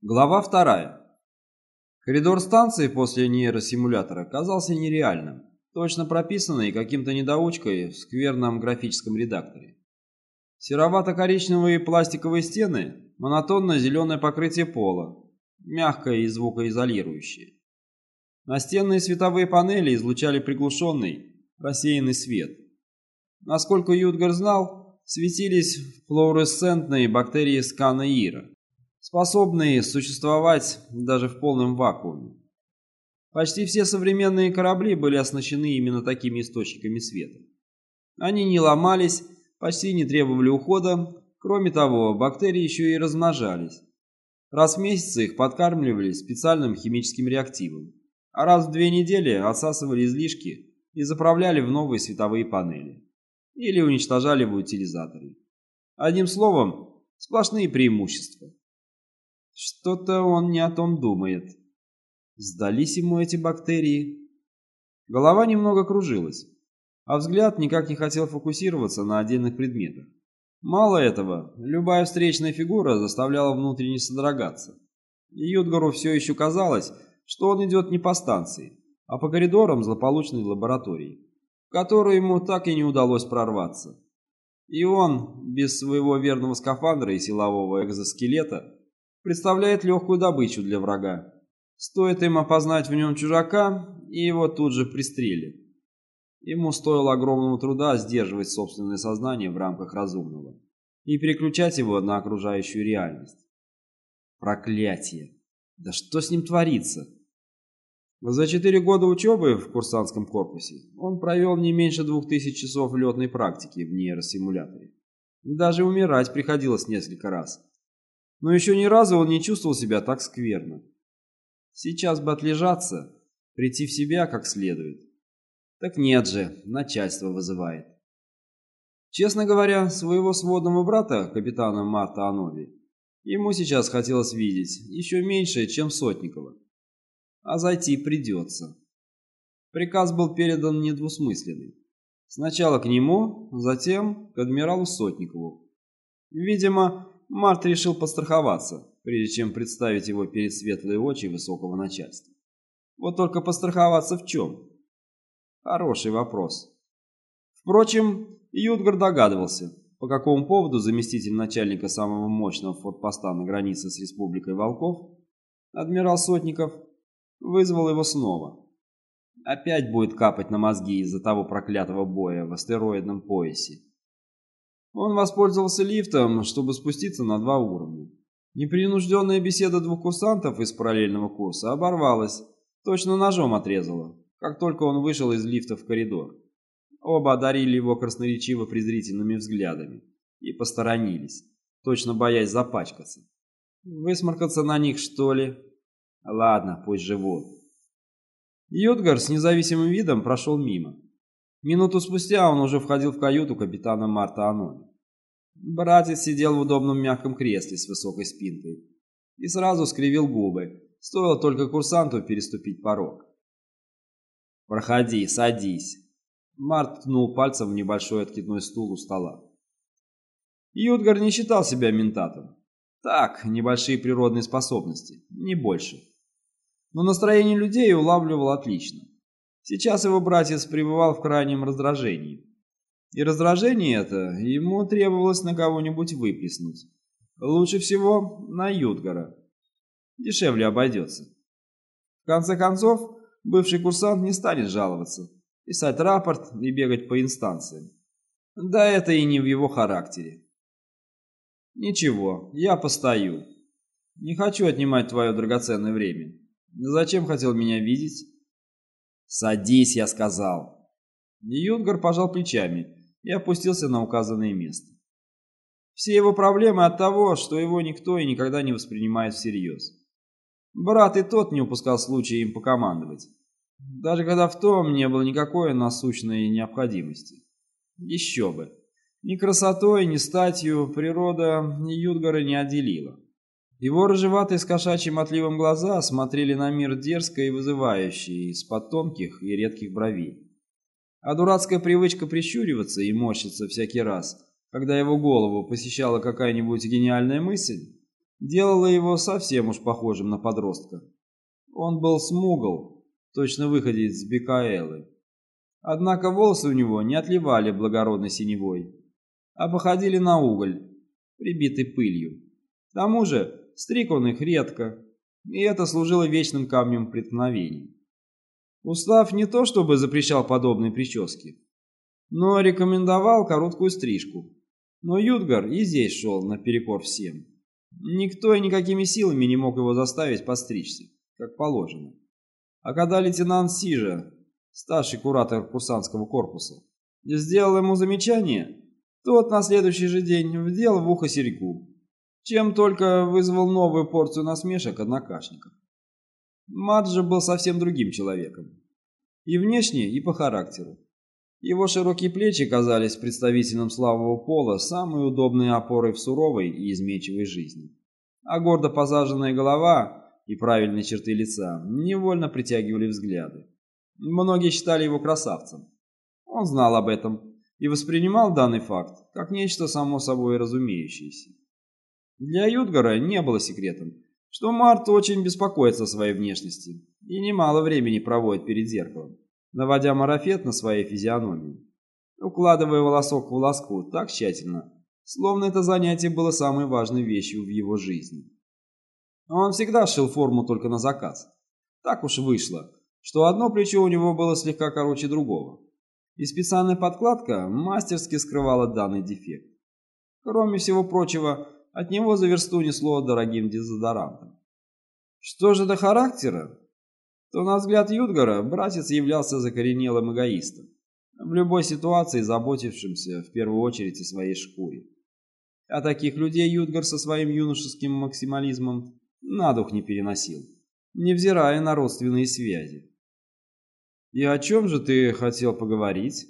Глава вторая. Коридор станции после нейросимулятора казался нереальным, точно прописанный каким-то недоучкой в скверном графическом редакторе. Серовато-коричневые пластиковые стены, монотонно-зеленое покрытие пола, мягкое и звукоизолирующее. Настенные световые панели излучали приглушенный, рассеянный свет. Насколько Ютгар знал, светились флуоресцентные бактерии скана Ира способные существовать даже в полном вакууме. Почти все современные корабли были оснащены именно такими источниками света. Они не ломались, почти не требовали ухода, кроме того, бактерии еще и размножались. Раз в месяц их подкармливали специальным химическим реактивом, а раз в две недели отсасывали излишки и заправляли в новые световые панели. Или уничтожали в утилизаторе. Одним словом, сплошные преимущества. Что-то он не о том думает. Сдались ему эти бактерии. Голова немного кружилась, а взгляд никак не хотел фокусироваться на отдельных предметах. Мало этого, любая встречная фигура заставляла внутренне содрогаться. И Юдгару все еще казалось, что он идет не по станции, а по коридорам злополучной лаборатории, в которую ему так и не удалось прорваться. И он, без своего верного скафандра и силового экзоскелета, представляет легкую добычу для врага. Стоит им опознать в нем чужака, и его тут же пристрелят. Ему стоило огромного труда сдерживать собственное сознание в рамках разумного и переключать его на окружающую реальность. Проклятие! Да что с ним творится? За четыре года учебы в курсантском корпусе он провел не меньше двух тысяч часов летной практики в нейросимуляторе. Даже умирать приходилось несколько раз но еще ни разу он не чувствовал себя так скверно. Сейчас бы отлежаться, прийти в себя как следует. Так нет же, начальство вызывает. Честно говоря, своего сводного брата, капитана Марта Анови, ему сейчас хотелось видеть еще меньше, чем Сотникова. А зайти придется. Приказ был передан недвусмысленный. Сначала к нему, затем к адмиралу Сотникову. Видимо, Март решил постраховаться, прежде чем представить его перед светлые очи высокого начальства. Вот только постраховаться в чем? Хороший вопрос. Впрочем, Ютгар догадывался, по какому поводу заместитель начальника самого мощного фортпоста на границе с Республикой Волков, адмирал Сотников, вызвал его снова. Опять будет капать на мозги из-за того проклятого боя в астероидном поясе. Он воспользовался лифтом, чтобы спуститься на два уровня. Непринужденная беседа двух курсантов из параллельного курса оборвалась, точно ножом отрезала, как только он вышел из лифта в коридор. Оба одарили его красноречиво презрительными взглядами и посторонились, точно боясь запачкаться. Высморкаться на них, что ли? Ладно, пусть живут. Йодгар с независимым видом прошел мимо. Минуту спустя он уже входил в каюту капитана Марта Анони. Братец сидел в удобном мягком кресле с высокой спинкой и сразу скривил губы, стоило только курсанту переступить порог. «Проходи, садись». Март ткнул пальцем в небольшой откидной стул у стола. Ютгар не считал себя ментатом. Так, небольшие природные способности, не больше. Но настроение людей улавливал отлично. Сейчас его братец пребывал в крайнем раздражении. И раздражение это ему требовалось на кого-нибудь выплеснуть. Лучше всего на Ютгара. Дешевле обойдется. В конце концов, бывший курсант не станет жаловаться, писать рапорт и бегать по инстанциям. Да это и не в его характере. Ничего, я постою. Не хочу отнимать твое драгоценное время. Зачем хотел меня видеть? «Садись», — я сказал. Юнгар пожал плечами и опустился на указанное место. Все его проблемы от того, что его никто и никогда не воспринимает всерьез. Брат и тот не упускал случая им покомандовать, даже когда в том не было никакой насущной необходимости. Еще бы. Ни красотой, ни статью природа ни не отделила. Его рыжеватые с кошачьим отливом глаза смотрели на мир дерзко и вызывающе, из-под тонких и редких бровей. А дурацкая привычка прищуриваться и морщиться всякий раз, когда его голову посещала какая-нибудь гениальная мысль, делало его совсем уж похожим на подростка. Он был смугл, точно выходец с Бекаэлы. Однако волосы у него не отливали благородной синевой, а походили на уголь, прибитый пылью. К тому же стриг он их редко, и это служило вечным камнем преткновений. Устав не то чтобы запрещал подобные прически, но рекомендовал короткую стрижку. Но Юдгар и здесь шел наперекор всем. Никто и никакими силами не мог его заставить постричься, как положено. А когда лейтенант Сижа, старший куратор курсантского корпуса, сделал ему замечание, тот на следующий же день вдел в ухо серьгу, чем только вызвал новую порцию насмешек однокашников. Мат же был совсем другим человеком. И внешне, и по характеру. Его широкие плечи казались представителям слабого пола самой удобной опорой в суровой и изменчивой жизни. А гордо посаженная голова и правильные черты лица невольно притягивали взгляды. Многие считали его красавцем. Он знал об этом и воспринимал данный факт как нечто само собой разумеющееся. Для Юдгара не было секретом, что Март очень беспокоится о своей внешности и немало времени проводит перед зеркалом наводя марафет на своей физиономии, укладывая волосок в волоску так тщательно, словно это занятие было самой важной вещью в его жизни. Он всегда шил форму только на заказ. Так уж вышло, что одно плечо у него было слегка короче другого, и специальная подкладка мастерски скрывала данный дефект. Кроме всего прочего, от него за версту несло дорогим дезодорантом. Что же до характера, то, на взгляд Юдгара, братец являлся закоренелым эгоистом, в любой ситуации заботившимся в первую очередь о своей шкуре. А таких людей Юдгар со своим юношеским максимализмом на дух не переносил, невзирая на родственные связи. «И о чем же ты хотел поговорить?»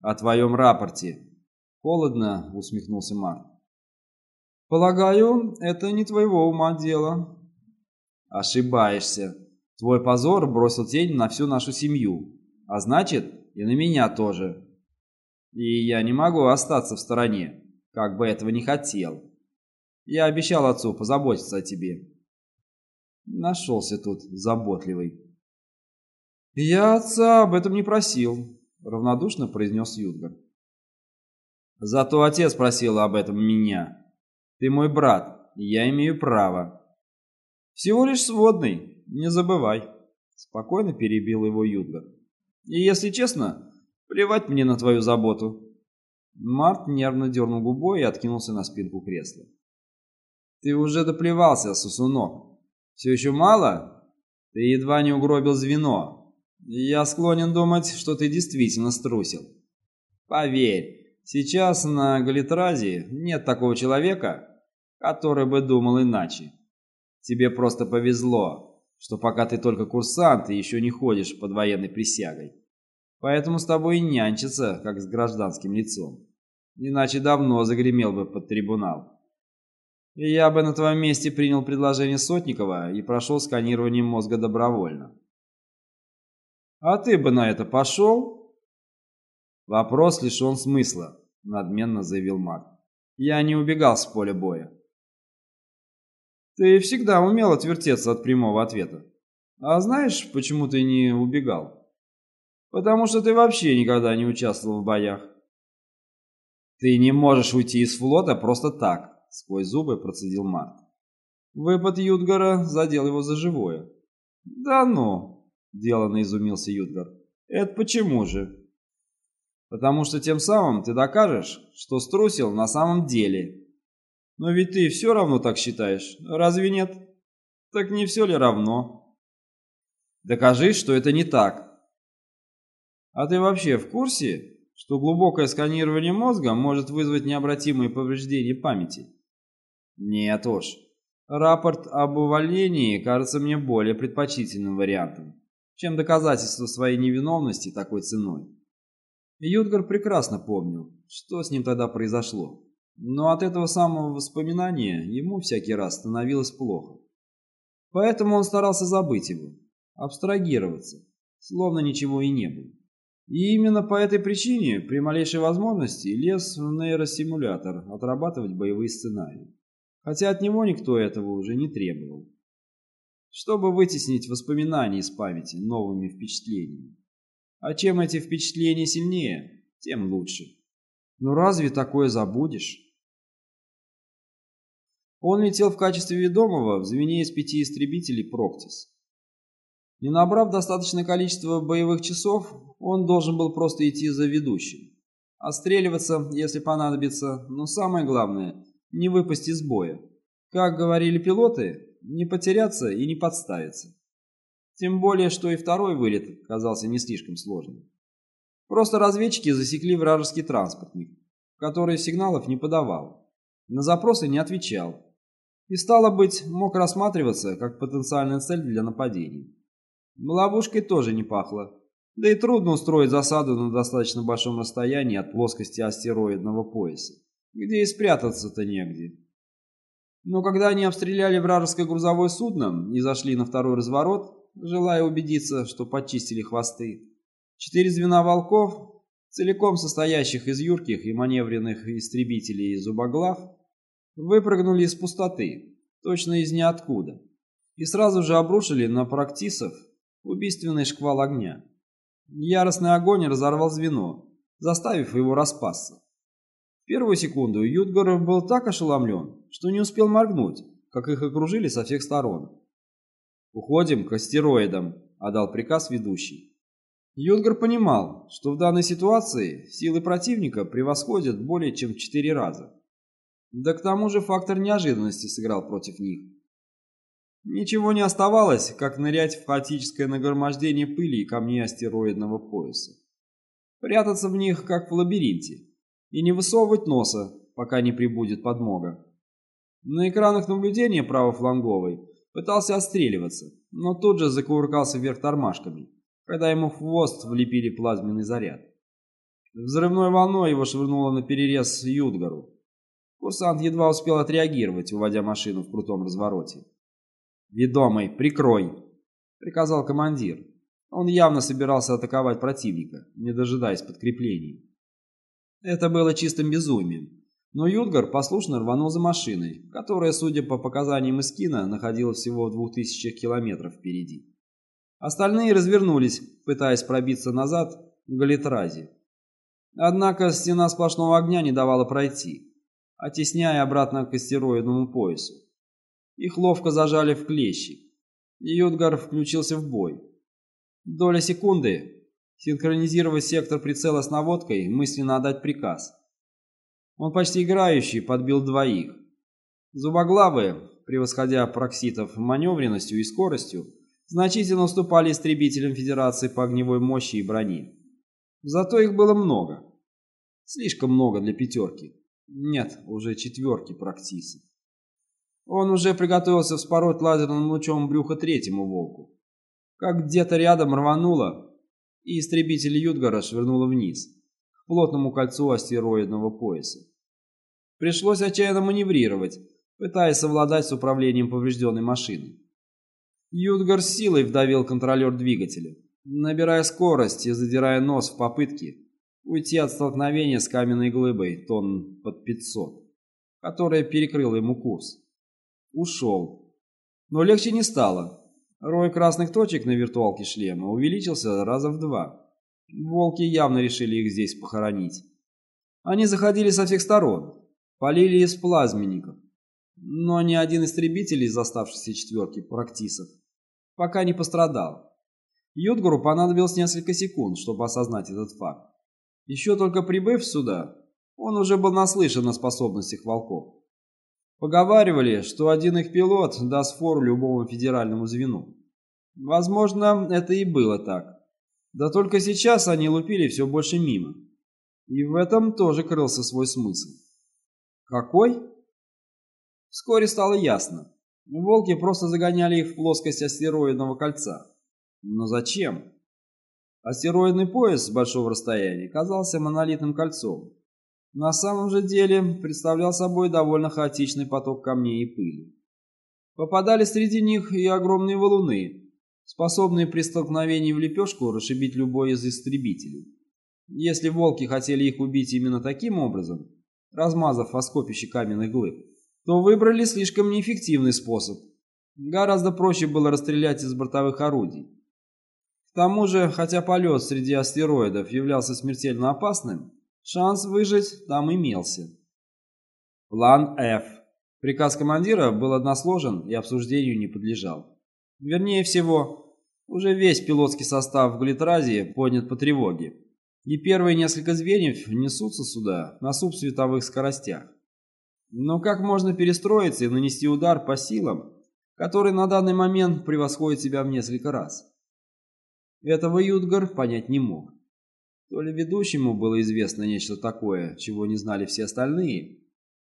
«О твоем рапорте», — холодно усмехнулся Марк. «Полагаю, это не твоего ума дело». «Ошибаешься», Твой позор бросил тень на всю нашу семью, а значит и на меня тоже. И я не могу остаться в стороне, как бы этого не хотел. Я обещал отцу позаботиться о тебе. Нашелся тут заботливый. Я отца об этом не просил, равнодушно произнес Юдгар. Зато отец просил об этом меня. Ты мой брат, и я имею право. Всего лишь сводный, не забывай. Спокойно перебил его Юдгар. И если честно, плевать мне на твою заботу. Март нервно дернул губой и откинулся на спинку кресла. Ты уже доплевался, сосунок. Все еще мало? Ты едва не угробил звено. Я склонен думать, что ты действительно струсил. Поверь, сейчас на Галитразе нет такого человека, который бы думал иначе. Тебе просто повезло что пока ты только курсант и еще не ходишь под военной присягой. Поэтому с тобой и нянчится, как с гражданским лицом. Иначе давно загремел бы под трибунал. И я бы на твоем месте принял предложение Сотникова и прошел сканирование мозга добровольно. А ты бы на это пошел? Вопрос лишен смысла, надменно заявил маг. Я не убегал с поля боя. Ты всегда умел отвертеться от прямого ответа. А знаешь, почему ты не убегал? Потому что ты вообще никогда не участвовал в боях. Ты не можешь уйти из флота просто так, сквозь зубы процедил Март. Выпад Юдгара задел его за живое. Да ну, деланно изумился Юдгар. Это почему же? Потому что тем самым ты докажешь, что струсил на самом деле но ведь ты все равно так считаешь, разве нет? Так не все ли равно? Докажи, что это не так. А ты вообще в курсе, что глубокое сканирование мозга может вызвать необратимые повреждения памяти? Нет уж. Рапорт об увольнении кажется мне более предпочтительным вариантом, чем доказательство своей невиновности такой ценой. Ютгар прекрасно помнил, что с ним тогда произошло. Но от этого самого воспоминания ему всякий раз становилось плохо. Поэтому он старался забыть его, абстрагироваться, словно ничего и не было. И именно по этой причине при малейшей возможности лез в нейросимулятор отрабатывать боевые сценарии. хотя от него никто этого уже не требовал. Чтобы вытеснить воспоминания из памяти новыми впечатлениями. А чем эти впечатления сильнее, тем лучше. Ну разве такое забудешь? Он летел в качестве ведомого в звене из пяти истребителей «Проктис». Не набрав достаточное количество боевых часов, он должен был просто идти за ведущим. Отстреливаться, если понадобится, но самое главное – не выпасть из боя. Как говорили пилоты, не потеряться и не подставиться. Тем более, что и второй вылет казался не слишком сложным. Просто разведчики засекли вражеский транспортник, который сигналов не подавал, на запросы не отвечал и, стало быть, мог рассматриваться как потенциальная цель для нападений. Ловушкой тоже не пахло, да и трудно устроить засаду на достаточно большом расстоянии от плоскости астероидного пояса, где и спрятаться-то негде. Но когда они обстреляли вражеское грузовое судно и зашли на второй разворот, желая убедиться, что почистили хвосты, четыре звена волков, целиком состоящих из юрких и маневренных истребителей и зубоглав, выпрыгнули из пустоты, точно из ниоткуда, и сразу же обрушили на практисов убийственный шквал огня. Яростный огонь разорвал звено, заставив его распасться. В первую секунду Ютгор был так ошеломлен, что не успел моргнуть, как их окружили со всех сторон. «Уходим к астероидам», — отдал приказ ведущий. Ютгар понимал, что в данной ситуации силы противника превосходят более чем в четыре раза. Да к тому же фактор неожиданности сыграл против них. Ничего не оставалось, как нырять в хаотическое нагромождение пыли и камней астероидного пояса. Прятаться в них, как в лабиринте, и не высовывать носа, пока не прибудет подмога. На экранах наблюдения правофланговой пытался отстреливаться, но тут же закувыркался вверх тормашками, когда ему в хвост влепили плазменный заряд. Взрывной волной его швырнуло на перерез Юдгару, Курсант едва успел отреагировать, уводя машину в крутом развороте. «Ведомый, прикрой!» — приказал командир. Он явно собирался атаковать противника, не дожидаясь подкреплений. Это было чистым безумием. Но Юдгар послушно рванул за машиной, которая, судя по показаниям Искина, находилась всего в двух тысячах километров впереди. Остальные развернулись, пытаясь пробиться назад в Галитразе. Однако стена сплошного огня не давала пройти оттесняя обратно к астероидному поясу. Их ловко зажали в клещи, и Юдгар включился в бой. Доля секунды синхронизировать сектор прицела с наводкой, мысленно отдать приказ. Он почти играющий подбил двоих. Зубоглавые, превосходя прокситов маневренностью и скоростью, значительно уступали истребителям Федерации по огневой мощи и броне. Зато их было много. Слишком много для пятерки. Нет, уже четверки практисы. Он уже приготовился вспороть лазерным лучом брюха третьему волку. Как где-то рядом рвануло, и истребитель Ютгара швырнуло вниз, плотному кольцу астероидного пояса. Пришлось отчаянно маневрировать, пытаясь совладать с управлением поврежденной машины. Ютгар с силой вдавил контролер двигателя, набирая скорость и задирая нос в попытке уйти от столкновения с каменной глыбой тонн под 500, которая перекрыла ему курс. Ушел. Но легче не стало. Рой красных точек на виртуалке шлема увеличился раза в два. Волки явно решили их здесь похоронить. Они заходили со всех сторон, полили из плазменников. Но ни один истребитель из оставшейся четверки практисов пока не пострадал. Ютгуру понадобилось несколько секунд, чтобы осознать этот факт. Еще только прибыв сюда, он уже был наслышан о способностях волков. Поговаривали, что один их пилот даст фору любому федеральному звену. Возможно, это и было так. Да только сейчас они лупили все больше мимо. И в этом тоже крылся свой смысл. Какой? Вскоре стало ясно. Волки просто загоняли их в плоскость астероидного кольца. Но зачем? Астероидный пояс с большого расстояния казался монолитным кольцом. На самом же деле представлял собой довольно хаотичный поток камней и пыли. Попадали среди них и огромные валуны, способные при столкновении в лепешку расшибить любой из истребителей. Если волки хотели их убить именно таким образом, размазав о скопище каменных глыб, то выбрали слишком неэффективный способ. Гораздо проще было расстрелять из бортовых орудий. К тому же, хотя полет среди астероидов являлся смертельно опасным, шанс выжить там имелся. План F. Приказ командира был односложен и обсуждению не подлежал. Вернее всего, уже весь пилотский состав в Глитразе поднят по тревоге, и первые несколько звеньев несутся сюда на субсветовых скоростях. Но как можно перестроиться и нанести удар по силам, который на данный момент превосходит себя в несколько раз? Этого Юдгар понять не мог. То ли ведущему было известно нечто такое, чего не знали все остальные,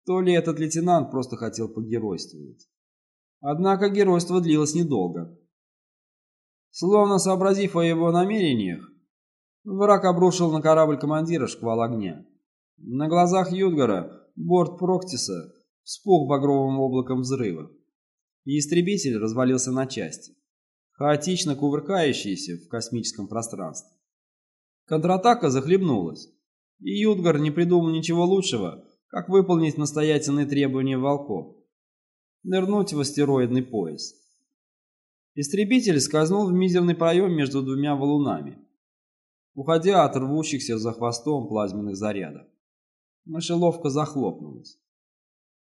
то ли этот лейтенант просто хотел погеройствовать. Однако геройство длилось недолго. Словно сообразив о его намерениях, враг обрушил на корабль командира шквал огня. На глазах Юдгара борт Проктиса вспух багровым облаком взрыва, и истребитель развалился на части, хаотично кувыркающиеся в космическом пространстве. Контратака захлебнулась, и Юдгар не придумал ничего лучшего, как выполнить настоятельные требования волков. Нырнуть в астероидный пояс. Истребитель скользнул в мизерный проем между двумя валунами, уходя от рвущихся за хвостом плазменных зарядов. Мышеловка захлопнулась.